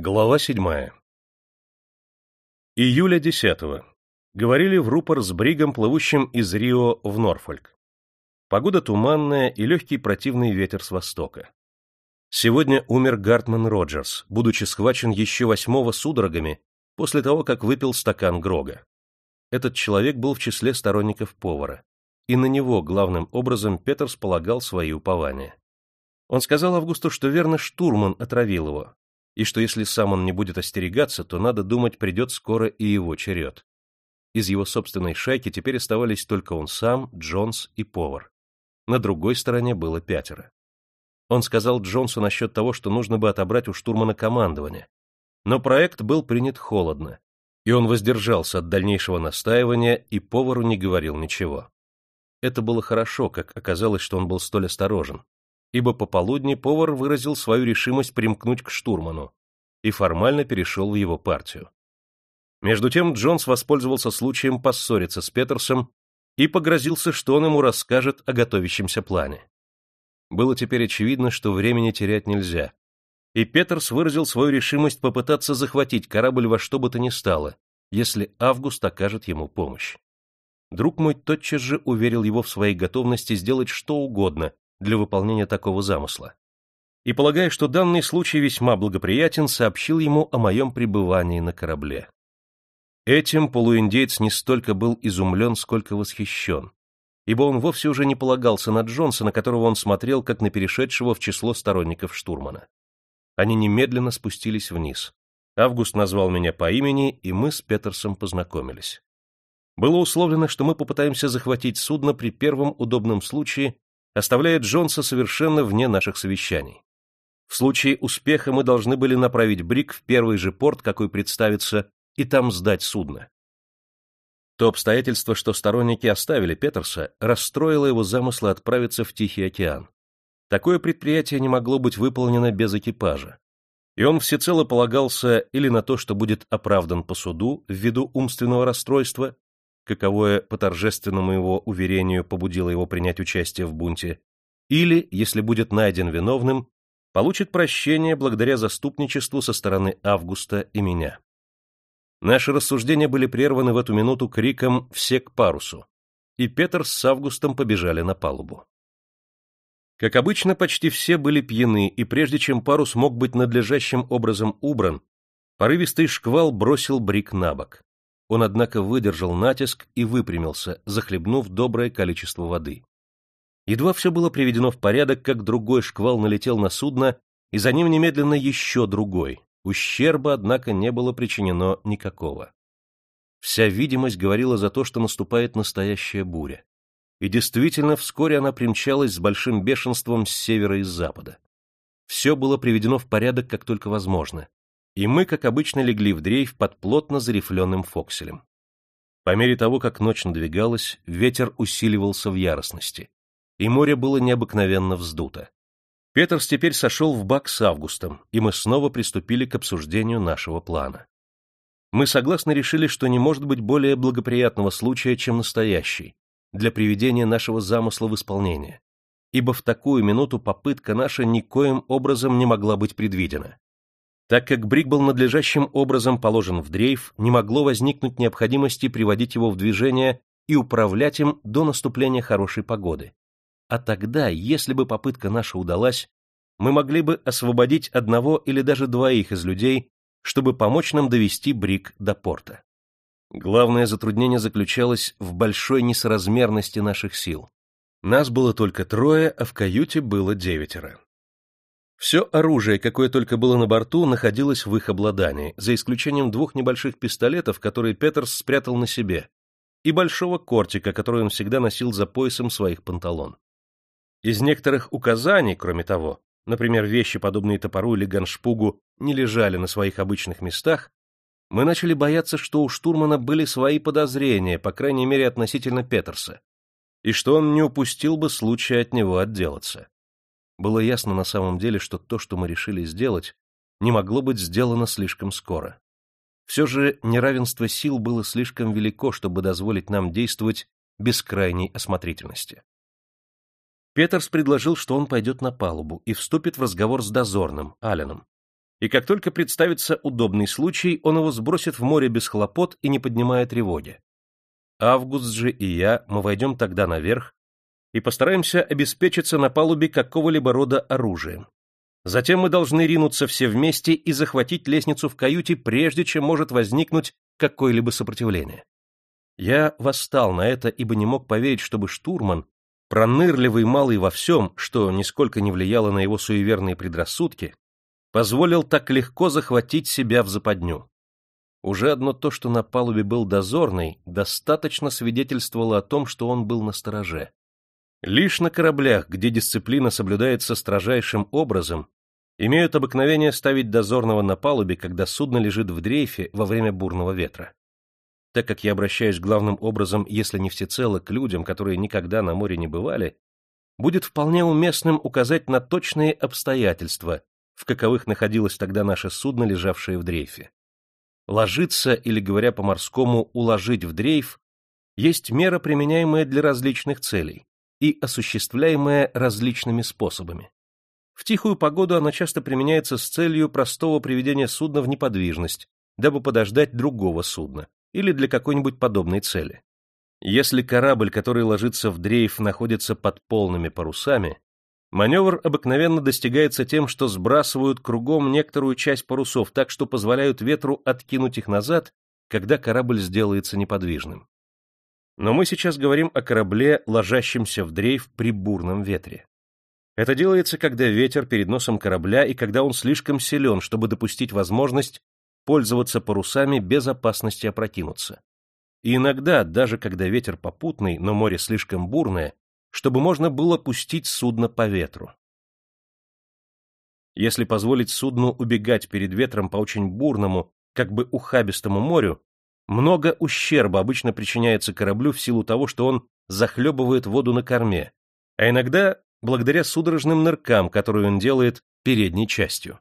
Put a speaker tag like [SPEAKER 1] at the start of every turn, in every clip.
[SPEAKER 1] Глава седьмая. Июля десятого. Говорили в рупор с бригом, плывущим из Рио в Норфольк. Погода туманная и легкий противный ветер с востока. Сегодня умер Гартман Роджерс, будучи схвачен еще восьмого судорогами после того, как выпил стакан Грога. Этот человек был в числе сторонников повара, и на него главным образом Петерс полагал свои упования. Он сказал Августу, что верно штурман отравил его, и что если сам он не будет остерегаться, то, надо думать, придет скоро и его черед. Из его собственной шайки теперь оставались только он сам, Джонс и повар. На другой стороне было пятеро. Он сказал Джонсу насчет того, что нужно бы отобрать у штурмана командование. Но проект был принят холодно, и он воздержался от дальнейшего настаивания, и повару не говорил ничего. Это было хорошо, как оказалось, что он был столь осторожен ибо пополудни повар выразил свою решимость примкнуть к штурману и формально перешел в его партию. Между тем Джонс воспользовался случаем поссориться с Петерсом и погрозился, что он ему расскажет о готовящемся плане. Было теперь очевидно, что времени терять нельзя, и Петерс выразил свою решимость попытаться захватить корабль во что бы то ни стало, если Август окажет ему помощь. Друг мой тотчас же уверил его в своей готовности сделать что угодно, для выполнения такого замысла. И, полагая, что данный случай весьма благоприятен, сообщил ему о моем пребывании на корабле. Этим полуиндейец не столько был изумлен, сколько восхищен, ибо он вовсе уже не полагался на Джонса, на которого он смотрел, как на перешедшего в число сторонников штурмана. Они немедленно спустились вниз. Август назвал меня по имени, и мы с Петерсом познакомились. Было условлено, что мы попытаемся захватить судно при первом удобном случае оставляет Джонса совершенно вне наших совещаний. В случае успеха мы должны были направить Брик в первый же порт, какой представится, и там сдать судно. То обстоятельство, что сторонники оставили Петерса, расстроило его замыслы отправиться в Тихий океан. Такое предприятие не могло быть выполнено без экипажа. И он всецело полагался или на то, что будет оправдан по суду ввиду умственного расстройства, каковое по торжественному его уверению побудило его принять участие в бунте, или, если будет найден виновным, получит прощение благодаря заступничеству со стороны Августа и меня. Наши рассуждения были прерваны в эту минуту криком «Все к парусу!» и Петр с Августом побежали на палубу. Как обычно, почти все были пьяны, и прежде чем парус мог быть надлежащим образом убран, порывистый шквал бросил брик на бок. Он, однако, выдержал натиск и выпрямился, захлебнув доброе количество воды. Едва все было приведено в порядок, как другой шквал налетел на судно, и за ним немедленно еще другой. Ущерба, однако, не было причинено никакого. Вся видимость говорила за то, что наступает настоящая буря. И действительно, вскоре она примчалась с большим бешенством с севера и с запада. Все было приведено в порядок, как только возможно, и мы, как обычно, легли в дрейф под плотно зарифленным фокселем. По мере того, как ночь надвигалась, ветер усиливался в яростности, и море было необыкновенно вздуто. Петерс теперь сошел в бак с Августом, и мы снова приступили к обсуждению нашего плана. Мы согласно решили, что не может быть более благоприятного случая, чем настоящий, для приведения нашего замысла в исполнение, ибо в такую минуту попытка наша никоим образом не могла быть предвидена. Так как брик был надлежащим образом положен в дрейф, не могло возникнуть необходимости приводить его в движение и управлять им до наступления хорошей погоды. А тогда, если бы попытка наша удалась, мы могли бы освободить одного или даже двоих из людей, чтобы помочь нам довести брик до порта. Главное затруднение заключалось в большой несоразмерности наших сил. Нас было только трое, а в каюте было девятеро. Все оружие, какое только было на борту, находилось в их обладании, за исключением двух небольших пистолетов, которые Петерс спрятал на себе, и большого кортика, который он всегда носил за поясом своих панталон. Из некоторых указаний, кроме того, например, вещи, подобные топору или ганшпугу, не лежали на своих обычных местах, мы начали бояться, что у штурмана были свои подозрения, по крайней мере относительно Петерса, и что он не упустил бы случая от него отделаться. Было ясно на самом деле, что то, что мы решили сделать, не могло быть сделано слишком скоро. Все же неравенство сил было слишком велико, чтобы дозволить нам действовать без крайней осмотрительности. Петерс предложил, что он пойдет на палубу и вступит в разговор с дозорным, Аленом. и как только представится удобный случай, он его сбросит в море без хлопот и не поднимая тревоги. Август же и я, мы войдем тогда наверх и постараемся обеспечиться на палубе какого-либо рода оружием. Затем мы должны ринуться все вместе и захватить лестницу в каюте, прежде чем может возникнуть какое-либо сопротивление. Я восстал на это, ибо не мог поверить, чтобы штурман, пронырливый малый во всем, что нисколько не влияло на его суеверные предрассудки, позволил так легко захватить себя в западню. Уже одно то, что на палубе был дозорный, достаточно свидетельствовало о том, что он был на стороже. Лишь на кораблях, где дисциплина соблюдается строжайшим образом, имеют обыкновение ставить дозорного на палубе, когда судно лежит в дрейфе во время бурного ветра. Так как я обращаюсь главным образом, если не всецело, к людям, которые никогда на море не бывали, будет вполне уместным указать на точные обстоятельства, в каковых находилось тогда наше судно, лежавшее в дрейфе. Ложиться, или, говоря по-морскому, уложить в дрейф, есть мера, применяемая для различных целей и осуществляемая различными способами. В тихую погоду она часто применяется с целью простого приведения судна в неподвижность, дабы подождать другого судна, или для какой-нибудь подобной цели. Если корабль, который ложится в дрейф, находится под полными парусами, маневр обыкновенно достигается тем, что сбрасывают кругом некоторую часть парусов так, что позволяют ветру откинуть их назад, когда корабль сделается неподвижным. Но мы сейчас говорим о корабле, ложащемся в дрейф при бурном ветре. Это делается, когда ветер перед носом корабля и когда он слишком силен, чтобы допустить возможность пользоваться парусами без опасности опрокинуться. И иногда, даже когда ветер попутный, но море слишком бурное, чтобы можно было пустить судно по ветру. Если позволить судну убегать перед ветром по очень бурному, как бы ухабистому морю, много ущерба обычно причиняется кораблю в силу того, что он захлебывает воду на корме, а иногда благодаря судорожным ныркам, которые он делает передней частью.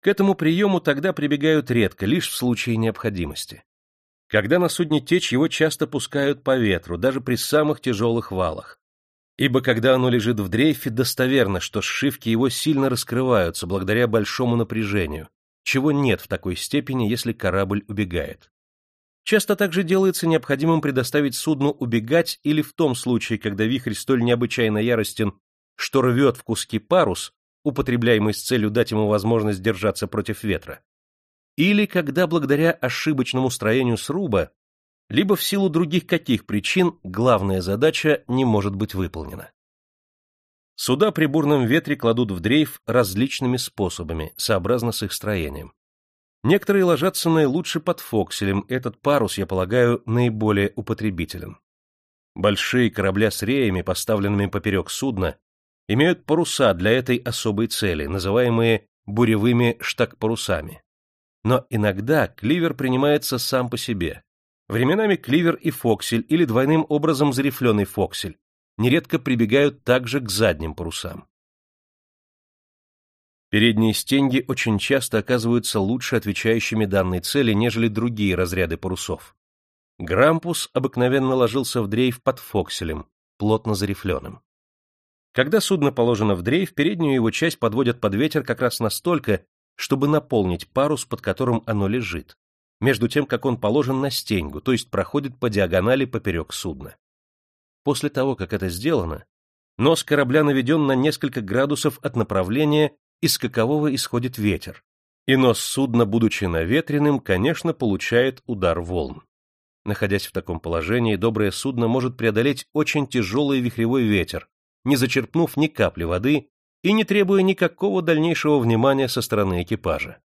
[SPEAKER 1] К этому приему тогда прибегают редко, лишь в случае необходимости. Когда на судне течь, его часто пускают по ветру, даже при самых тяжелых валах. Ибо когда оно лежит в дрейфе, достоверно, что сшивки его сильно раскрываются благодаря большому напряжению, чего нет в такой степени, если корабль убегает. Часто также делается необходимым предоставить судну убегать или в том случае, когда вихрь столь необычайно яростен, что рвет в куски парус, употребляемый с целью дать ему возможность держаться против ветра, или когда благодаря ошибочному строению сруба, либо в силу других каких причин главная задача не может быть выполнена. Суда при бурном ветре кладут в дрейф различными способами, сообразно с их строением. Некоторые ложатся наилучше под фокселем, этот парус, я полагаю, наиболее употребителен. Большие корабля с реями, поставленными поперек судна, имеют паруса для этой особой цели, называемые буревыми штаг-парусами. Но иногда кливер принимается сам по себе. Временами кливер и фоксель или двойным образом зарифленый фоксель нередко прибегают также к задним парусам. Передние стенги очень часто оказываются лучше отвечающими данной цели, нежели другие разряды парусов. Грампус обыкновенно ложился в дрейф под фокселем, плотно зарифленым. Когда судно положено в дрейф, переднюю его часть подводят под ветер как раз настолько, чтобы наполнить парус, под которым оно лежит, между тем, как он положен на стеньгу, то есть проходит по диагонали поперек судна. После того, как это сделано, нос корабля наведен на несколько градусов от направления, из какового исходит ветер, и нос судна, будучи наветренным, конечно, получает удар волн. Находясь в таком положении, доброе судно может преодолеть очень тяжелый вихревой ветер, не зачерпнув ни капли воды и не требуя никакого дальнейшего внимания со стороны экипажа.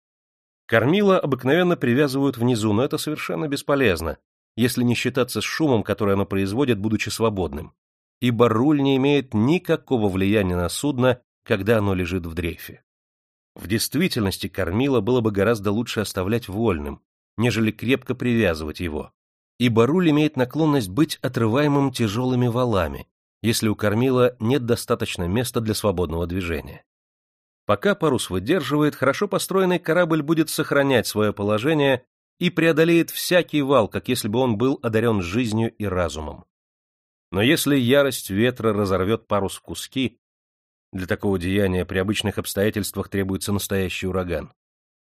[SPEAKER 1] Кормила обыкновенно привязывают внизу, но это совершенно бесполезно, если не считаться с шумом, который оно производит, будучи свободным, ибо руль не имеет никакого влияния на судно когда оно лежит в дрейфе. В действительности кормила было бы гораздо лучше оставлять вольным, нежели крепко привязывать его, ибо руль имеет наклонность быть отрываемым тяжелыми валами, если у кормила нет достаточно места для свободного движения. Пока парус выдерживает, хорошо построенный корабль будет сохранять свое положение и преодолеет всякий вал, как если бы он был одарен жизнью и разумом. Но если ярость ветра разорвет парус в куски, для такого деяния при обычных обстоятельствах требуется настоящий ураган.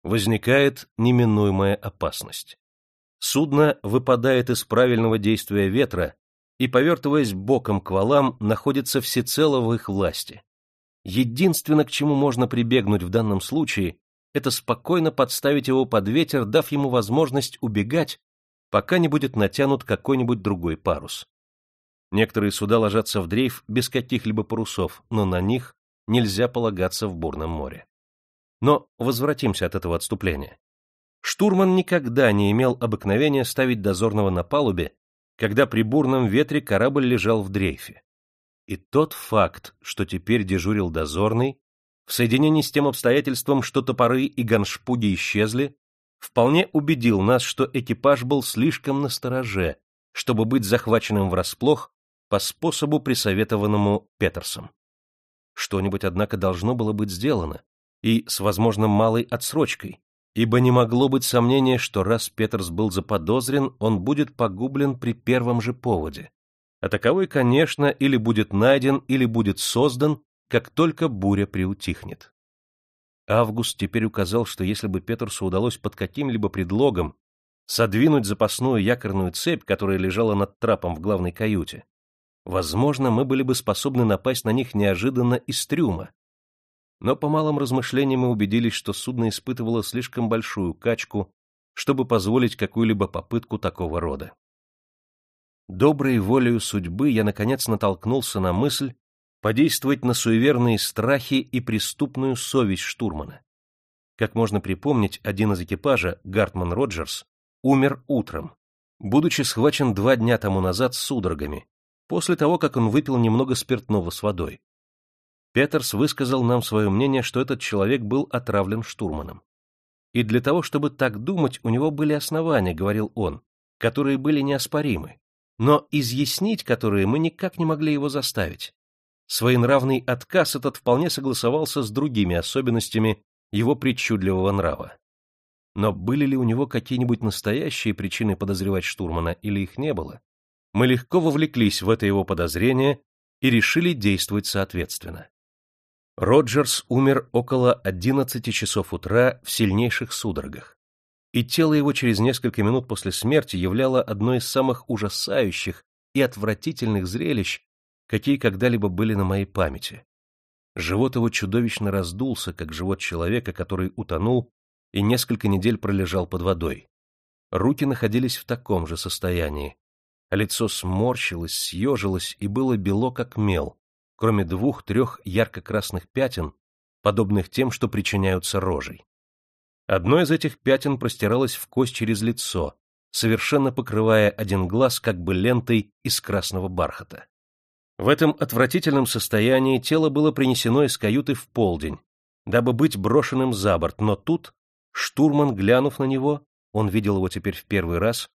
[SPEAKER 1] возникает неминуемая опасность. Судно выпадает из правильного действия ветра и, повертываясь боком к валам, находится всецело в их власти. Единственное, к чему можно прибегнуть в данном случае, это спокойно подставить его под ветер, дав ему возможность убегать, пока не будет натянут какой-нибудь другой парус. Некоторые суда ложатся в дрейф без каких-либо парусов, но на них нельзя полагаться в бурном море. Но возвратимся от этого отступления. Штурман никогда не имел обыкновения ставить дозорного на палубе, когда при бурном ветре корабль лежал в дрейфе. И тот факт, что теперь дежурил дозорный, в соединении с тем обстоятельством, что топоры и ганшпуги исчезли, вполне убедил нас, что экипаж был слишком настороже, чтобы быть захваченным врасплох по способу, присоветованному Петерсом. Что-нибудь, однако, должно было быть сделано, и с, возможно, малой отсрочкой, ибо не могло быть сомнения, что раз Петерс был заподозрен, он будет погублен при первом же поводе. А таковой, конечно, или будет найден, или будет создан, как только буря приутихнет. Август теперь указал, что если бы Петерсу удалось под каким-либо предлогом содвинуть запасную якорную цепь, которая лежала над трапом в главной каюте, возможно, мы были бы способны напасть на них неожиданно из трюма, но по малым размышлениям мы убедились, что судно испытывало слишком большую качку, чтобы позволить какую-либо попытку такого рода. Доброй волею судьбы я, наконец, натолкнулся на мысль подействовать на суеверные страхи и преступную совесть штурмана. Как можно припомнить, один из экипажа, Гартман Роджерс, умер утром, будучи схвачен два дня тому назад судорогами, после того, как он выпил немного спиртного с водой. Петерс высказал нам свое мнение, что этот человек был отравлен штурманом. И для того, чтобы так думать, у него были основания, говорил он, которые были неоспоримы, но изъяснить которые мы никак не могли его заставить. Своенравный отказ этот вполне согласовался с другими особенностями его причудливого нрава. Но были ли у него какие-нибудь настоящие причины подозревать штурмана или их не было? Мы легко вовлеклись в это его подозрение и решили действовать соответственно. Роджерс умер около 11 часов утра в сильнейших судорогах, и тело его через несколько минут после смерти являло одно из самых ужасающих и отвратительных зрелищ, какие когда-либо были на моей памяти. Живот его чудовищно раздулся, как живот человека, который утонул и несколько недель пролежал под водой. Руки находились в таком же состоянии, лицо сморщилось, съежилось и было бело, как мел, кроме двух-трех ярко-красных пятен, подобных тем, что причиняются рожей. Одно из этих пятен простиралось в кость через лицо, совершенно покрывая один глаз как бы лентой из красного бархата. В этом отвратительном состоянии тело было принесено из каюты в полдень, дабы быть брошенным за борт, но тут штурман, глянув на него, он видел его теперь в первый раз,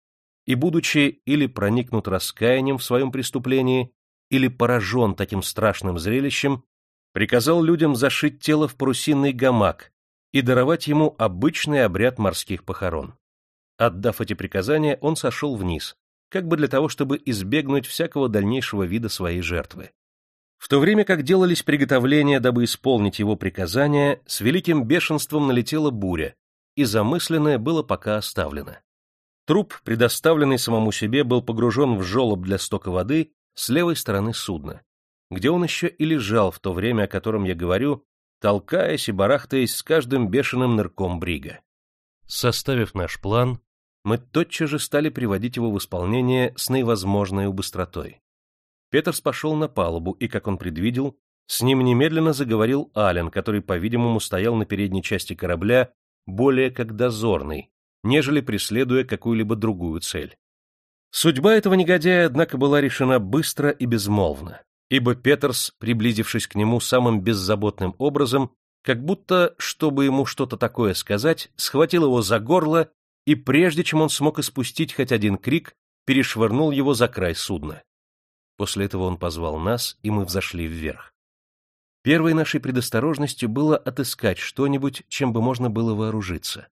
[SPEAKER 1] и, будучи или проникнут раскаянием в своем преступлении, или поражен таким страшным зрелищем, приказал людям зашить тело в парусинный гамак и даровать ему обычный обряд морских похорон. Отдав эти приказания, он сошел вниз, как бы для того, чтобы избегнуть всякого дальнейшего вида своей жертвы. В то время как делались приготовления, дабы исполнить его приказания, с великим бешенством налетела буря, и замысленное было пока оставлено. Труп, предоставленный самому себе, был погружен в желоб для стока воды с левой стороны судна, где он еще и лежал в то время, о котором я говорю, толкаясь и барахтаясь с каждым бешеным нырком брига. Составив наш план, мы тотчас же стали приводить его в исполнение с наивозможной быстротой. Петерс пошел на палубу, и, как он предвидел, с ним немедленно заговорил Ален, который, по-видимому, стоял на передней части корабля более как дозорный, нежели преследуя какую-либо другую цель. Судьба этого негодяя, однако, была решена быстро и безмолвно, ибо Петерс, приблизившись к нему самым беззаботным образом, как будто, чтобы ему что-то такое сказать, схватил его за горло и, прежде чем он смог испустить хоть один крик, перешвырнул его за край судна. После этого он позвал нас, и мы взошли вверх. Первой нашей предосторожностью было отыскать что-нибудь, чем бы можно было вооружиться.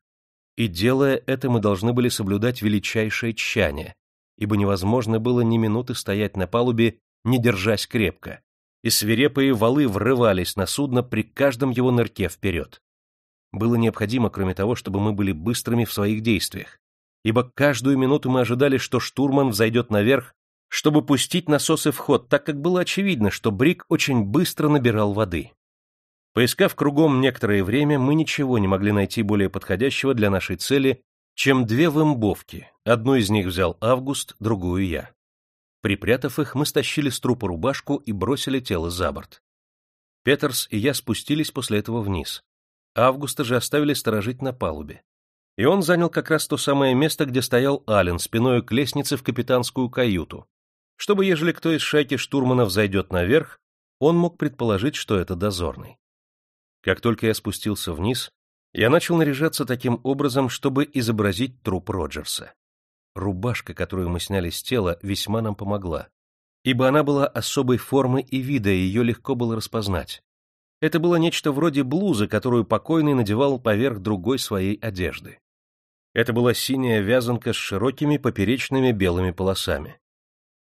[SPEAKER 1] И делая это, мы должны были соблюдать величайшее тщание, ибо невозможно было ни минуты стоять на палубе, не держась крепко, и свирепые валы врывались на судно при каждом его нырке вперед. было необходимо, кроме того, чтобы мы были быстрыми в своих действиях, ибо каждую минуту мы ожидали, что штурман взойдет наверх, чтобы пустить насосы в ход, так как было очевидно, что Брик очень быстро набирал воды. Поискав кругом некоторое время, мы ничего не могли найти более подходящего для нашей цели, чем две вымбовки. Одну из них взял Август, другую я. Припрятав их, мы стащили с трупа рубашку и бросили тело за борт. Петерс и я спустились после этого вниз. Августа же оставили сторожить на палубе. И он занял как раз то самое место, где стоял Ален, спиной к лестнице в капитанскую каюту, чтобы, ежели кто из шайки штурманов зайдет наверх, он мог предположить, что это дозорный. Как только я спустился вниз, я начал наряжаться таким образом, чтобы изобразить труп Роджерса. Рубашка, которую мы сняли с тела, весьма нам помогла, ибо она была особой формы и вида, и ее легко было распознать. Это было нечто вроде блузы, которую покойный надевал поверх другой своей одежды. Это была синяя вязанка с широкими поперечными белыми полосами.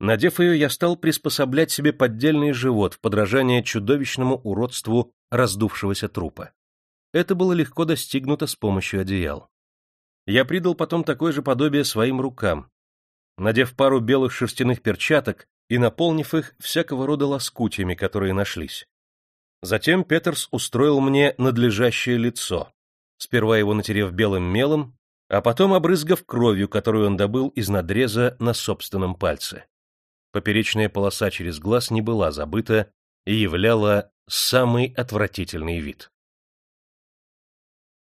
[SPEAKER 1] Надев ее, я стал приспособлять себе поддельный живот в подражание чудовищному уродству раздувшегося трупа. Это было легко достигнуто с помощью одеял. Я придал потом такое же подобие своим рукам, надев пару белых шерстяных перчаток и наполнив их всякого рода лоскутиями, которые нашлись. Затем Петерс устроил мне надлежащее лицо, сперва его натерев белым мелом, а потом обрызгав кровью, которую он добыл из надреза на собственном пальце. Поперечная полоса через глаз не была забыта и являла самый отвратительный вид.